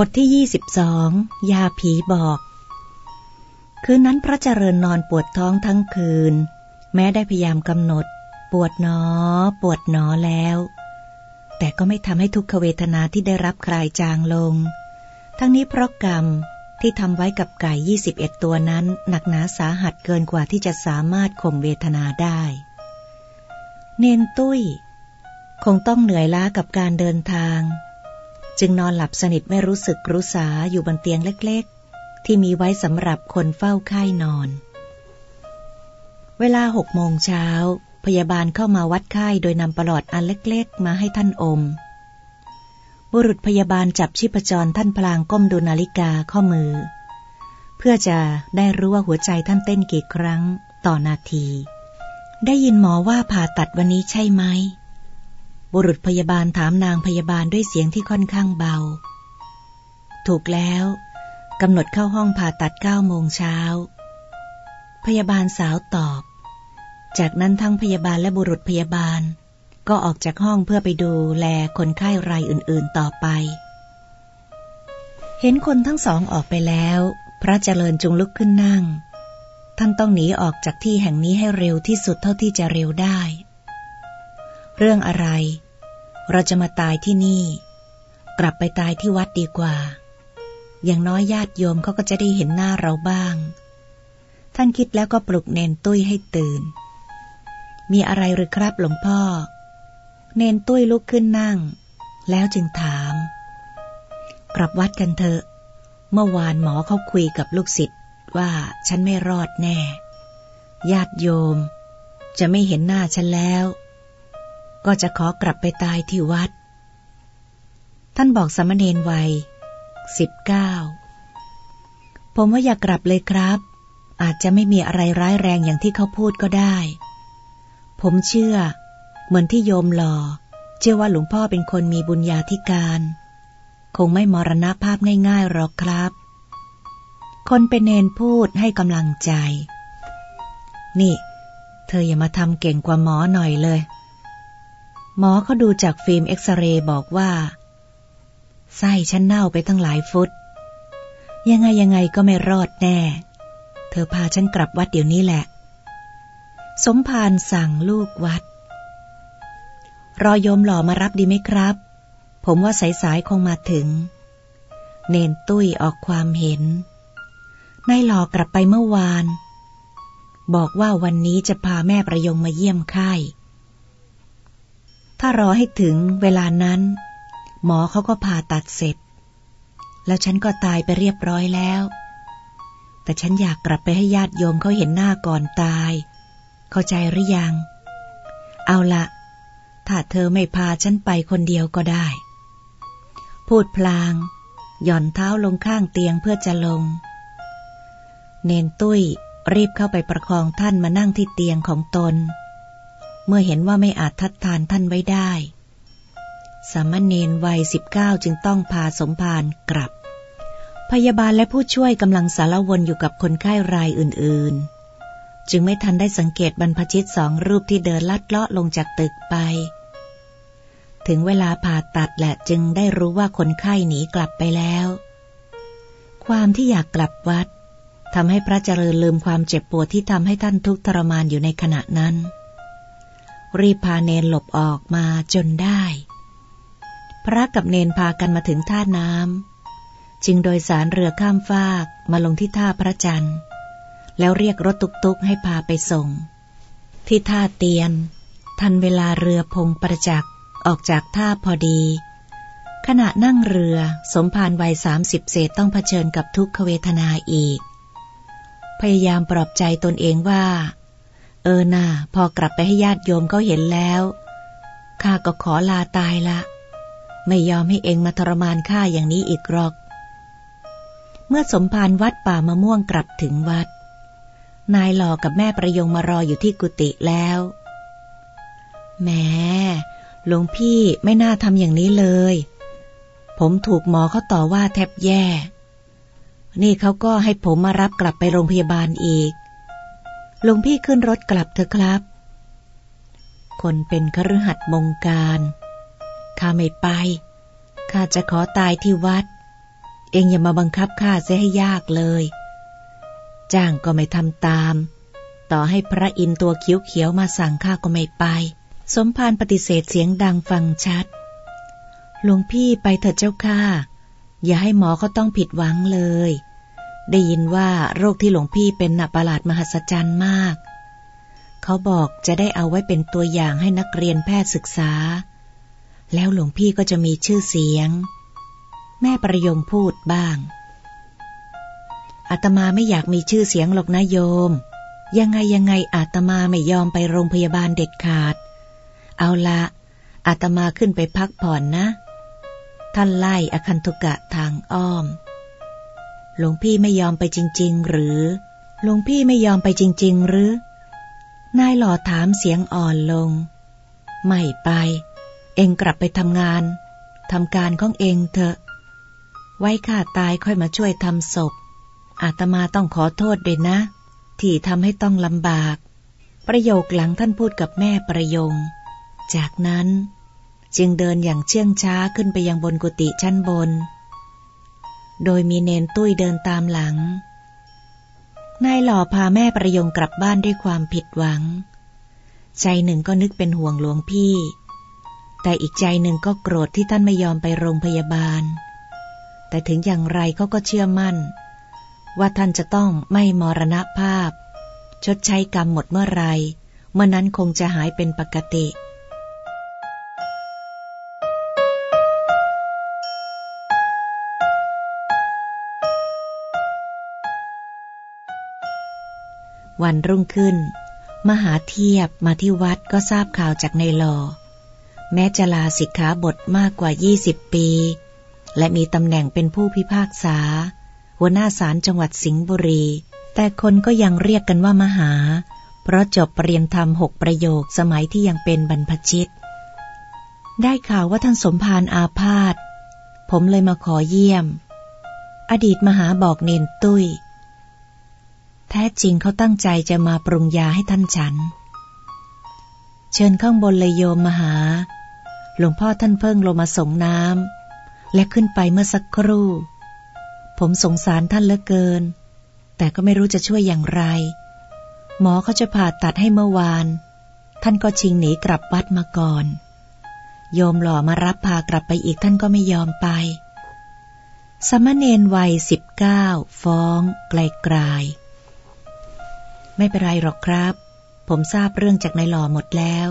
บทที่ยี่สิบสองยาผีบอก คืนนั้นพระเจริญนอนปวดท้องทั้งคืน แม้ได้พยายามกำหนด ปวดหนอ ปวดหนอแล้ว แต่ก็ไม่ทำให้ทุกขเวทนาที่ได้รับคลายจางลง ทั้งนี้เพราะกรรมที่ทำไว้กับไก่ยี่สิบเอ็ดตัวนั้น หนักหนาสาหัสเกินกว่าที่จะสามารถข่มเวทนาได้ เนนตุ้ย คงต้องเหนื่อยล้ากับการเดินทาง จึงนอนหลับสนิทไม่รู้สึกรู้สาอยู่บนเตียงเล็กๆ ที่มีไว้สำหรับคนเฝ้าไข้นอน เวลาหกโมงเช้า พยาบาลเข้ามาวัดไข้โดยนำปลอดอันเล็กๆ มาให้ท่านอม บุรุษพยาบาลจับชีพจรท่านพลางก้มดูนาฬิกาข้อมือ เพื่อจะได้รู้ว่าหัวใจท่านเต้นกี่ครั้งต่อนาที ได้ยินหมอว่าผ่าตัดวันนี้ใช่ไหม บุรุษพยาบาลถามนางพยาบาลด้วยเสียงที่ค่อนข้างเบา ถูกแล้วกำหนดเข้าห้องผ่าตัดเก้าโมงเช้า พยาบาลสาวตอบ จากนั้นทั้งพยาบาลและบุรุษพยาบาล ก็ออกจากห้องเพื่อไปดูแลคนไข้รายอื่นๆต่อไป เห็นคนทั้งสองออกไปแล้ว พระเจริญจุงลุกขึ้นนั่ง ท่านต้องหนีออกจากที่แห่งนี้ให้เร็วที่สุดเท่าที่จะเร็วได้ เรื่องอะไร เราจะมาตายที่นี่ กลับไปตายที่วัดดีกว่า อย่างน้อยญาติโยมเขาก็จะได้เห็นหน้าเราบ้าง ท่านคิดแล้วก็ปลุกเนนตุ้ยให้ตื่น มีอะไรหรือครับหลวงพ่อ เนนตุ้ยลุกขึ้นนั่ง แล้วจึงถาม กลับวัดกันเถอะ เมื่อวานหมอเขาคุยกับลูกศิษย์ว่าฉันไม่รอดแน่ ญาติโยม จะไม่เห็นหน้าฉันแล้ว ก็จะขอกลับไปตายที่วัด ท่านบอกสมณเณรวัยสิบเก้าผมว่าอย่ากลับเลยครับ อาจจะไม่มีอะไรร้ายแรงอย่างที่เขาพูดก็ได้ ผมเชื่อ เหมือนที่โยมหลอเชื่อว่าหลวงพ่อเป็นคนมีบุญญาธิการ คงไม่มรณภาพง่ายๆหรอกครับ คนเป็นเนนพูดให้กำลังใจ นี่ เธออย่ามาทำเก่งกว่าหมอหน่อยเลย หมอเขาดูจากฟิล์มเอ็กซเรย์บอกว่า ไส้ฉันเน่าไปตั้งหลายฟุต ยังไงยังไงก็ไม่รอดแน่ เธอพาฉันกลับวัดเดี๋ยวนี้แหละ สมภารสั่งลูกวัด รอโยมหล่อมารับดีไหมครับ ผมว่าสายๆคงมาถึง เนนตุ้ยออกความเห็นนายหล่อกลับไปเมื่อวาน บอกว่าวันนี้จะพาแม่ประยงมาเยี่ยมไข้ ถ้ารอให้ถึงเวลานั้น หมอเขาก็ผ่าตัดเสร็จ แล้วฉันก็ตายไปเรียบร้อยแล้ว แต่ฉันอยากกลับไปให้ญาติโยมเขาเห็นหน้าก่อนตาย เข้าใจหรือยัง เอาละถ้าเธอไม่พาฉันไปคนเดียวก็ได้ พูดพลาง หย่อนเท้าลงข้างเตียงเพื่อจะลง เนนตุ้ยรีบเข้าไปประคองท่านมานั่งที่เตียงของตน เมื่อเห็นว่าไม่อาจทัดทานท่านไว้ได้ สามเณรวัยสิบเก้าจึงต้องพาสมภารกลับ พยาบาลและผู้ช่วยกำลังสารวนอยู่กับคนไข้รายอื่นๆ จึงไม่ทันได้สังเกตบรรพชิตสองรูปที่เดินลัดเลาะลงจากตึกไป ถึงเวลาผ่าตัดแหละจึงได้รู้ว่าคนไข้หนีกลับไปแล้ว ความที่อยากกลับวัดทำให้พระเจริญลืมความเจ็บปวดที่ทำให้ท่านทุกข์ทรมานอยู่ในขณะนั้น รีบพาเนนหลบออกมาจนได้ พระกับเนนพากันมาถึงท่าน้ำจึงโดยสารเรือข้ามฟากมาลงที่ท่าพระจันทร์ แล้วเรียกรถตุกๆให้พาไปส่ง ที่ท่าเตียน ทันเวลาเรือพงประจักษ์ออกจากท่าพอดี ขณะนั่งเรือสมภารวัยสามสิบเศษต้องเผชิญกับทุกขเวทนาอีก พยายามปลอบใจตนเองว่า เออน่าพอกลับไปให้ญาติโยมเขาเห็นแล้วข้าก็ขอลาตายละ ไม่ยอมให้เองมาทรมานข้าอย่างนี้อีกหรอก เมื่อสมภารวัดป่ามะม่วงกลับถึงวัด นายหล่อกับแม่ประยงมารออยู่ที่กุฏิแล้วแหมหลวงพี่ไม่น่าทำอย่างนี้เลย ผมถูกหมอเขาต่อว่าแทบแย่ นี่เขาก็ให้ผมมารับกลับไปโรงพยาบาลอีก ลวงพี่ขึ้นรถกลับเถอะครับ คนเป็นคฤหัสถ์มงการข้าไม่ไป ข้าจะขอตายที่วัด เองอย่ามาบังคับข้าเสียให้ยากเลย จ้างก็ไม่ทำตาม ต่อให้พระอินตัวเขียวๆมาสั่งข้าก็ไม่ไป สมภารปฏิเสธเสียงดังฟังชัด หลวงพี่ไปเถิดเจ้าข้าอย่าให้หมอเขาต้องผิดหวังเลย ได้ยินว่าโรคที่หลวงพี่เป็นหนักประหลาดมหัศจรรย์มาก เขาบอกจะได้เอาไว้เป็นตัวอย่างให้นักเรียนแพทย์ศึกษา แล้วหลวงพี่ก็จะมีชื่อเสียง แม่ประยงพูดบ้าง อาตมาไม่อยากมีชื่อเสียงหรอกนะโยม ยังไงยังไงอาตมาไม่ยอมไปโรงพยาบาลเด็ดขาด เอาละอาตมาขึ้นไปพักผ่อนนะ ท่านไล่อคันตุกะทางอ้อม หลวงพี่ไม่ยอมไปจริง ๆ หรือ หลวงพี่ไม่ยอมไปจริง ๆ หรือ นายหล่อถามเสียงอ่อนลง ไม่ไป เองกลับไปทำงาน ทำการของเองเถอะ ไว้ข้าตายค่อยมาช่วยทำศพ อาตมาต้องขอโทษด้วยนะ ที่ทำให้ต้องลำบาก ประโยคหลังท่านพูดกับแม่ประยง จากนั้น จึงเดินอย่างเชื่องช้าขึ้นไปยังบนกุฏิชั้นบน โดยมีเนนตุ้ยเดินตามหลัง นายหล่อพาแม่ประยงกลับบ้านด้วยความผิดหวัง ใจหนึ่งก็นึกเป็นห่วงหลวงพี่ แต่อีกใจหนึ่งก็โกรธที่ท่านไม่ยอมไปโรงพยาบาล แต่ถึงอย่างไรเขาก็เชื่อมั่น ว่าท่านจะต้องไม่มรณภาพ ชดใช้กรรมหมดเมื่อไร เมื่อนั้นคงจะหายเป็นปกติ วันรุ่งขึ้น มหาเทียบมาที่วัดก็ทราบข่าวจากในหลอ แม้จะลาสิกขาบทมากกว่า 20 ปี และมีตำแหน่งเป็นผู้พิพากษา หัวหน้าศาลจังหวัดสิงห์บุรี แต่คนก็ยังเรียกกันว่ามหา เพราะจบปรริญญาธรรมหกประโยคสมัยที่ยังเป็นบรรพชิต ได้ข่าวว่าท่านสมภารอาพาธผมเลยมาขอเยี่ยม อดีตมหาบอกเนนตุ้ย แท้จริงเขาตั้งใจจะมาปรุงยาให้ท่านฉัน เชิญข้างบนเลยโยมมหา หลวงพ่อท่านเพิ่งลงมาส่งน้ำและขึ้นไปเมื่อสักครู่ ผมสงสารท่านเหลือเกิน แต่ก็ไม่รู้จะช่วยอย่างไร หมอเขาจะผ่าตัดให้เมื่อวาน ท่านก็ชิงหนีกลับวัดมาก่อน โยมหล่อมารับพากลับไปอีกท่านก็ไม่ยอมไปสมณเณรวัยสิบเก้าฟ้องไกลๆ ไม่เป็นไรหรอกครับ ผมทราบเรื่องจากนายหล่อหมดแล้ว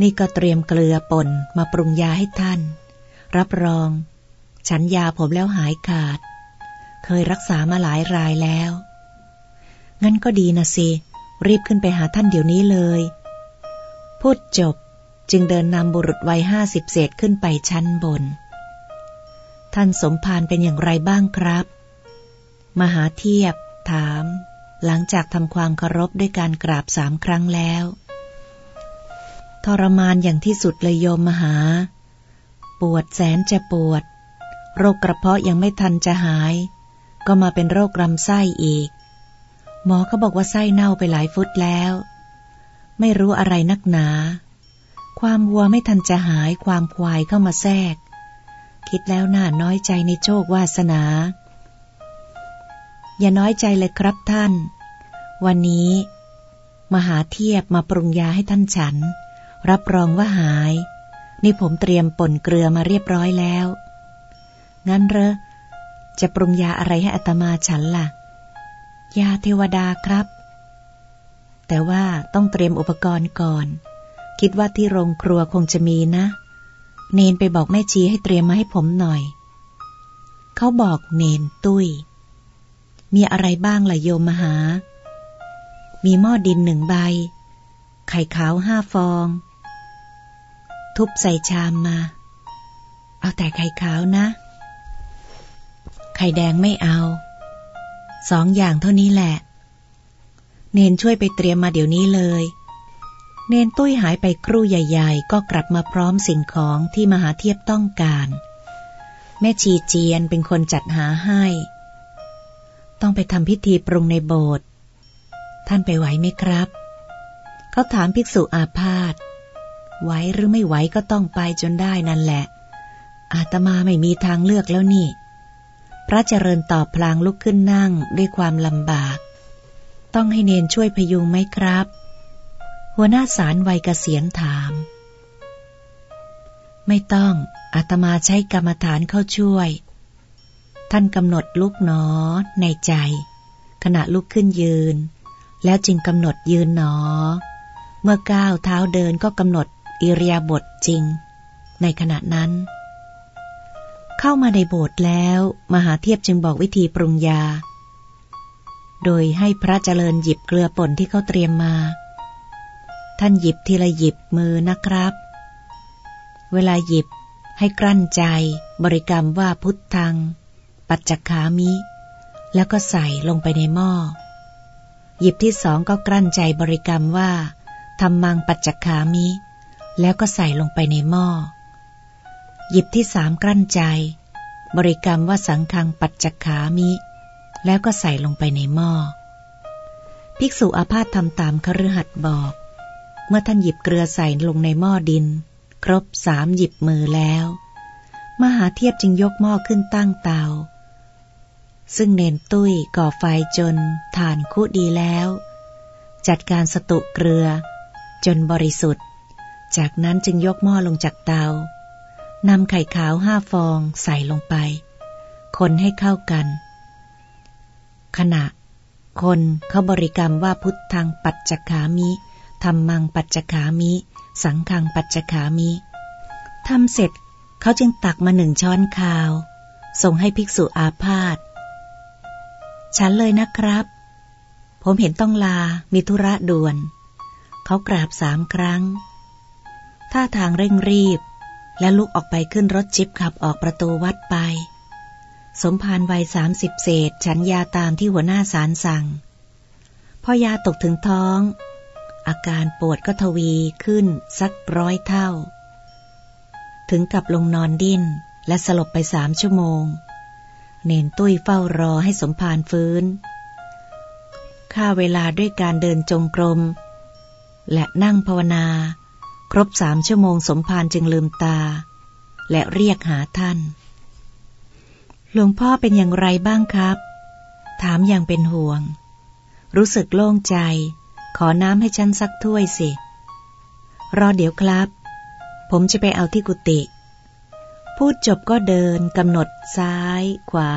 นี่ก็เตรียมเกลือป่นมาปรุงยาให้ท่าน รับรอง ฉันยาผมแล้วหายขาด เคยรักษามาหลายรายแล้ว งั้นก็ดีนะสิ รีบขึ้นไปหาท่านเดี๋ยวนี้เลย พูดจบจึงเดินนำบุรุษวัยห้าสิบเศษขึ้นไปชั้นบน ท่านสมภารเป็นอย่างไรบ้างครับ มหาเทียบถาม หลังจากทำความเคารพด้วยการกราบสามครั้งแล้ว ทรมานอย่างที่สุดเลยโยมมหา ปวดแสนจะปวด โรคกระเพาะยังไม่ทันจะหาย ก็มาเป็นโรคลำไส้อีก หมอเขาบอกว่าไส้เน่าไปหลายฟุตแล้ว ไม่รู้อะไรนักหนา ความวัวไม่ทันจะหายความควายเข้ามาแทรก คิดแล้วน่าน้อยใจในโชควาสนาอย่าน้อยใจเลยครับท่าน วันนี้มหาเทียบมาปรุงยาให้ท่านฉัน รับรองว่าหาย นี่ผมเตรียมป่นเกลือมาเรียบร้อยแล้ว งั้นเหรอจะปรุงยาอะไรให้อัตมาฉันล่ะ ยาเทวดาครับ แต่ว่าต้องเตรียมอุปกรณ์ก่อน คิดว่าที่โรงครัวคงจะมีนะ เนนไปบอกแม่ชีให้เตรียมมาให้ผมหน่อย เขาบอกเนนตุ้ย มีอะไรบ้างล่ะโยมมหา มีหม้อดินหนึ่งใบ ไข่ขาวห้าฟอง ทุบใส่ชามมา เอาแต่ไข่ขาวนะ ไข่แดงไม่เอา สองอย่างเท่านี้แหละ เนนช่วยไปเตรียมมาเดี๋ยวนี้เลย เนนตุ้ยหายไปครู่ใหญ่ๆ ก็กลับมาพร้อมสิ่งของที่มหาเทียบต้องการ แม่ชีเจียนเป็นคนจัดหาให้ ต้องไปทำพิธีปรุงในโบสถ์ ท่านไปไหวไหมครับ เขาถามภิกษุอาพาธไหวหรือไม่ไหวก็ต้องไปจนได้นั่นแหละ อาตมาไม่มีทางเลือกแล้วนี่ พระเจริญตอบพลางลุกขึ้นนั่งด้วยความลำบาก ต้องให้เนนช่วยพยุงไหมครับ หัวหน้าสารวัยเกษียณถาม ไม่ต้อง อาตมาใช้กรรมฐานเข้าช่วย ท่านกำหนดลุกหนอในใจ ขณะลุกขึ้นยืน แล้วจึงกำหนดยืนหนอ เมื่อก้าวเท้าเดินก็กำหนดอิริยาบถจริง ในขณะนั้น เข้ามาในโบสถ์แล้ว มหาเทียบจึงบอกวิธีปรุงยา โดยให้พระเจริญหยิบเกลือป่นที่เขาเตรียมมา ท่านหยิบทีละหยิบมือนะครับ เวลาหยิบให้กลั้นใจบริกรรมว่าพุทธัง ปัจจคามิ แล้วก็ใส่ลงไปในหม้อ หยิบที่สองก็กลั้นใจบริกรรมว่าธรรมังปัจจคามิ แล้วก็ใส่ลงไปในหม้อ หยิบที่สามกลั้นใจ บริกรรมว่าสังฆังปัจจคามิ แล้วก็ใส่ลงไปในหม้อ ภิกษุอาพาธทำตามคฤหัสถ์บอก เมื่อท่านหยิบเกลือใส่ลงในหม้อดิน ครบสามหยิบมือแล้ว มหาเทียบจึงยกหม้อขึ้นตั้งเตา ซึ่งเนนตุ้ยก่อไฟจนฐานคุดีแล้ว จัดการสตุเกลือ จนบริสุทธิ์ จากนั้นจึงยกหม้อลงจากเตานำไข่ขาวห้าฟองใส่ลงไป คนให้เข้ากัน ขณะ คนเขาบริกรรมว่าพุทธังปัจจขามิธรรมังปัจจขามิ สังคังปัจจขามิทำเสร็จเขาจึงตักมาหนึ่งช้อนคาว ส่งให้ภิกษุอาพาธ ฉันเลยนะครับ ผมเห็นต้องลา มีธุระด่วน เขากราบสามครั้ง ท่าทางเร่งรีบ และลุกออกไปขึ้นรถจิบขับออกประตูวัดไป สมภารวัยสามสิบเศษ ฉันยาตามที่หัวหน้าสารสั่ง พอยาตกถึงท้อง อาการปวดก็ทวีขึ้นสักร้อยเท่า ถึงกับลงนอนดิ้นและสลบไปสามชั่วโมง เนนตุ้ยเฝ้ารอให้สมภารฟื้นค่าเวลาด้วยการเดินจงกรม และนั่งภาวนา ครบสามชั่วโมงสมภารจึงลืมตา และเรียกหาท่าน หลวงพ่อเป็นอย่างไรบ้างครับ ถามอย่างเป็นห่วง รู้สึกโล่งใจ ขอน้ำให้ฉันสักถ้วยสิ รอเดี๋ยวครับ ผมจะไปเอาที่กุฏิ พูดจบก็เดินกำหนดซ้าย ขวา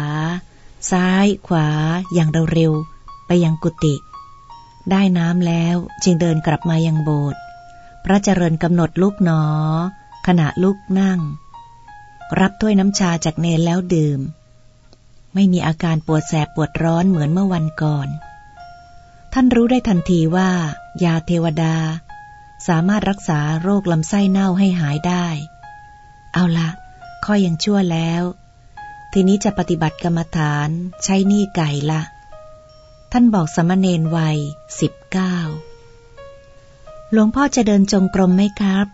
ซ้าย ขวา อย่างเร็วๆไปยังกุฏิได้น้ำแล้วจึงเดินกลับมายังโบสถ์พระเจริญกำหนดลุกหนอ ขณะลุกนั่ง รับถ้วยน้ำชาจากเนรแล้วดื่ม ไม่มีอาการปวดแสบปวดร้อนเหมือนเมื่อวันก่อน ท่านรู้ได้ทันทีว่า ยาเทวดา สามารถรักษาโรคลำไส้เน่าให้หายได้ เอาละ ข้อยังชั่วแล้ว ทีนี้จะปฏิบัติกรรมฐานใช้นี่ไก่ละ ท่านบอกสมณเณรวัยสิบเก้าหลวงพ่อจะเดินจงกรมไหมครับ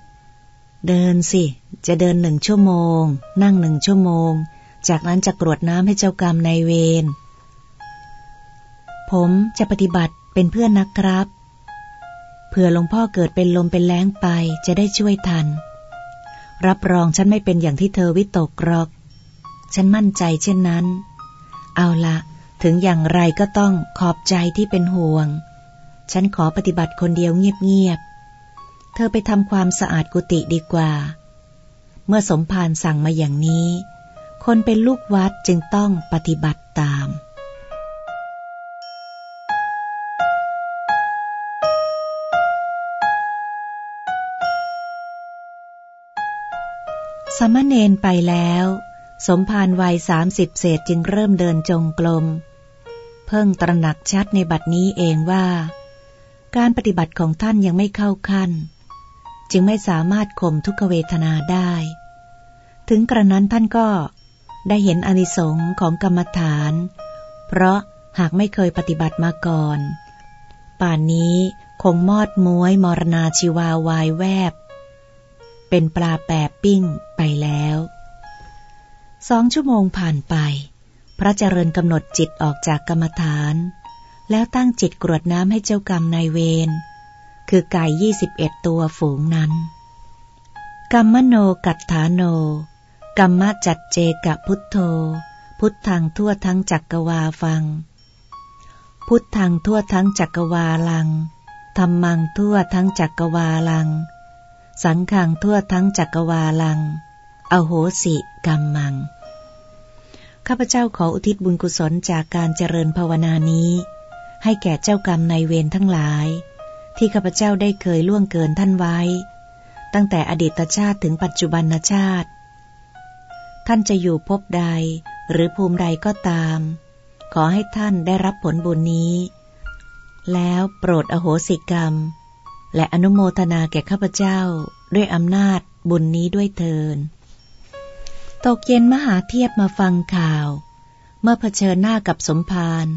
เดินสิ จะเดินหนึ่งชั่วโมง นั่งหนึ่งชั่วโมง จากนั้นจะกรวดน้ำให้เจ้ากรรมในเวร ผมจะปฏิบัติเป็นเพื่อนนะครับ เผื่อหลวงพ่อเกิดเป็นลมเป็นแรงไปจะได้ช่วยทัน รับรองฉันไม่เป็นอย่างที่เธอวิตกกรอก ฉันมั่นใจเช่นนั้น เอาละถึงอย่างไรก็ต้องขอบใจที่เป็นห่วง ฉันขอปฏิบัติคนเดียวเงียบๆ เธอไปทำความสะอาดกุฏิดีกว่า เมื่อสมภารสั่งมาอย่างนี้ คนเป็นลูกวัดจึงต้องปฏิบัติตาม สมณเณรไปแล้ว สมภารวัยสามสิบเศษจึงเริ่มเดินจงกรมเพิ่งตระหนักชัดในบัดนี้เองว่า การปฏิบัติของท่านยังไม่เข้าขั้น จึงไม่สามารถข่มทุกขเวทนาได้ ถึงกระนั้นท่านก็ได้เห็นอนิสงค์ของกรรมฐาน เพราะหากไม่เคยปฏิบัติมาก่อน ป่านนี้คงมอดม้วยมรณาชีวาวายแวบ เป็นปลาแปบปิ้งไปแล้วสองชั่วโมงผ่านไป พระเจริญกำหนดจิตออกจากกรรมฐาน แล้วตั้งจิตกรวดน้ำให้เจ้ากรรมนายเวรคือไก่ยี่สิบเอ็ดตัวฝูงนั้น กรรมโนกัตถาโน กรรมจัดเจกะพุทโธ พุทธังทั่วทั้งจักกวาฟัง พุทธังทั่วทั้งจักกวาลังธรรมังทั่วทั้งจักกวาลัง สังขังทั่วทั้งจักกวาลัง อโหสิกรรมัง ข้าพเจ้าขออุทิศบุญกุศลจากการเจริญภาวนานี้ ให้แก่เจ้ากรรมในเวรทั้งหลาย ที่ข้าพเจ้าได้เคยล่วงเกินท่านไว้ ตั้งแต่อดีตชาติถึงปัจจุบันชาติ ท่านจะอยู่พบใดหรือภูมิใดก็ตาม ขอให้ท่านได้รับผลบุญนี้ แล้วโปรดอโหสิกรรม และอนุโมทนาแก่ข้าพเจ้าด้วยอำนาจบุญนี้ด้วยเทิน ตกเย็นมหาเทียบมาฟังข่าว เมื่อเผชิญหน้ากับสมภาร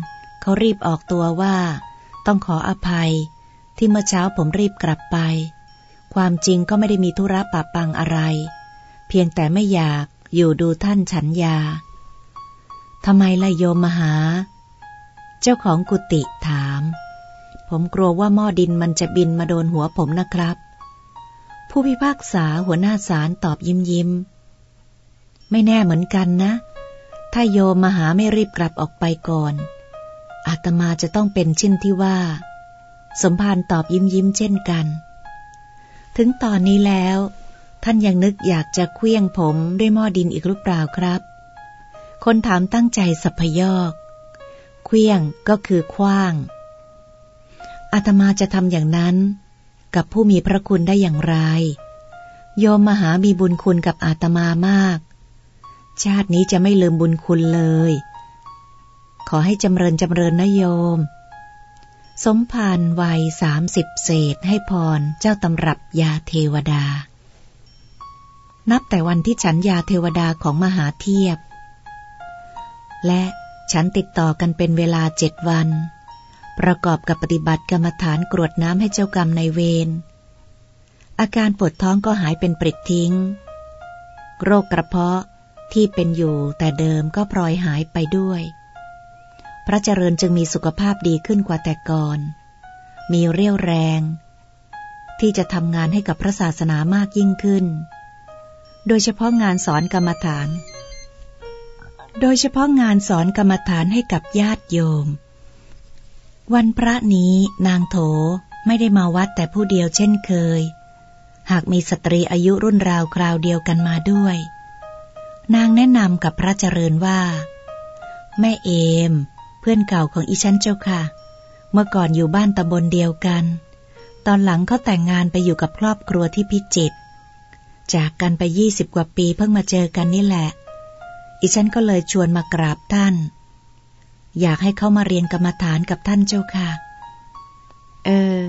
เขารีบออกตัวว่า ต้องขออภัย ที่เมื่อเช้าผมรีบกลับไป ความจริงก็ไม่ได้มีธุระปะปังอะไร เพียงแต่ไม่อยากอยู่ดูท่านฉันยาทำไมละโยมมหา เจ้าของกุฏิถาม ผมกลัวว่าหม้อดินมันจะบินมาโดนหัวผมนะครับ ผู้พิพากษาหัวหน้าศาลตอบยิ้มยิ้ม ไม่แน่เหมือนกันนะ ถ้าโยมมาหาไม่รีบกลับออกไปก่อน อาตมาจะต้องเป็นเช่นที่ว่า สมภารตอบยิ้มยิ้มเช่นกัน ถึงตอนนี้แล้ว ท่านยังนึกอยากจะเคลี้ยงผมด้วยหม้อดินอีกหรือเปล่าครับ คนถามตั้งใจสัพยอกเคลี้ยงก็คือคว้าง อาตมาจะทำอย่างนั้น กับผู้มีพระคุณได้อย่างไร โยมมหามีบุญคุณกับอาตมามาก ชาตินี้จะไม่ลืมบุญคุณเลย ขอให้จำเริญจำเริญนะโยม สมภารวัยสามสิบเศษให้พรเจ้าตำรับยาเทวดา นับแต่วันที่ฉันยาเทวดาของมหาเทียบ และฉันติดต่อกันเป็นเวลาเจ็ดวัน ประกอบกับปฏิบัติกรรมฐานกรวดน้ำให้เจ้ากรรมในเวร อาการปวดท้องก็หายเป็นปริดทิ้ง โรคกระเพาะที่เป็นอยู่แต่เดิมก็พลอยหายไปด้วย พระเจริญจึงมีสุขภาพดีขึ้นกว่าแต่ก่อน มีเรี่ยวแรง ที่จะทำงานให้กับพระศาสนามากยิ่งขึ้น โดยเฉพาะงานสอนกรรมฐาน โดยเฉพาะงานสอนกรรมฐานให้กับญาติโยม วันพระนี้นางโถไม่ได้มาวัดแต่ผู้เดียวเช่นเคย หากมีสตรีอายุรุ่นราวคราวเดียวกันมาด้วย นางแนะนำกับพระเจริญว่า แม่เอม เพื่อนเก่าของอีฉันเจ้าค่ะ เมื่อก่อนอยู่บ้านตำบลเดียวกัน ตอนหลังเขาแต่งงานไปอยู่กับครอบครัวที่พิจิตรจากกันไปยี่สิบกว่าปีเพิ่งมาเจอกันนี่แหละ อีฉันก็เลยชวนมากราบท่าน อยากให้เขามาเรียนกรรมฐานกับท่านเจ้าค่ะ เออ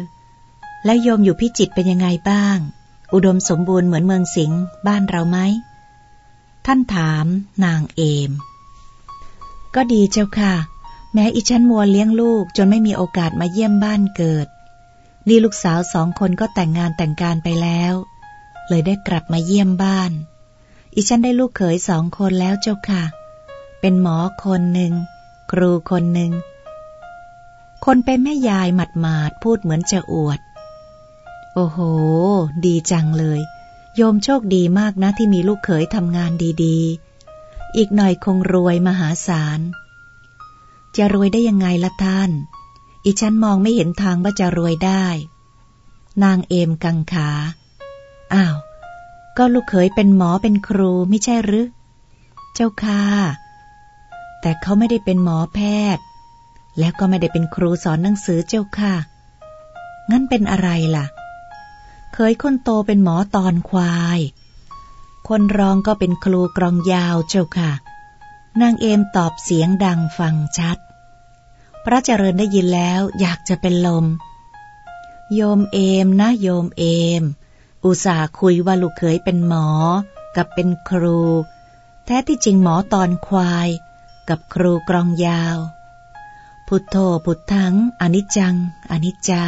แล้วโยมอยู่พิจิตเป็นยังไงบ้าง อุดมสมบูรณ์เหมือนเมืองสิงห์บ้านเราไหม ท่านถามนางเอม ก็ดีเจ้าค่ะ แม้อิฉันมัวเลี้ยงลูกจนไม่มีโอกาสมาเยี่ยมบ้านเกิด นี่ลูกสาวสองคนก็แต่งงานแต่งการไปแล้ว เลยได้กลับมาเยี่ยมบ้านอิฉันได้ลูกเขยสองคนแล้วเจ้าค่ะ เป็นหมอคนหนึ่ง ครูคนหนึ่ง คนเป็นแม่ยายหมัดหมาดพูดเหมือนจะอวด โอ้โห ดีจังเลย โยมโชคดีมากนะที่มีลูกเขยทำงานดีๆ อีกหน่อยคงรวยมหาศาล จะรวยได้ยังไงละท่าน อีฉันมองไม่เห็นทางว่าจะรวยได้ นางเอมกังขา อ้าว ก็ลูกเขยเป็นหมอเป็นครูไม่ใช่หรือ เจ้าค่ะ แต่เขาไม่ได้เป็นหมอแพทย์ แล้วก็ไม่ได้เป็นครูสอนหนังสือเจ้าค่ะ งั้นเป็นอะไรล่ะ เคยคนโตเป็นหมอตอนควาย คนรองก็เป็นครูกรองยาวเจ้าค่ะนางเอมตอบเสียงดังฟังชัด พระเจริญได้ยินแล้วอยากจะเป็นลม โยมเอมนะโยมเอม อุตส่าห์คุยว่าลูกเขยเป็นหมอ กับเป็นครู แท้ที่จริงหมอตอนควาย กับครูกรองยาว พุทโธพุทธังอนิจจัง อนิจจา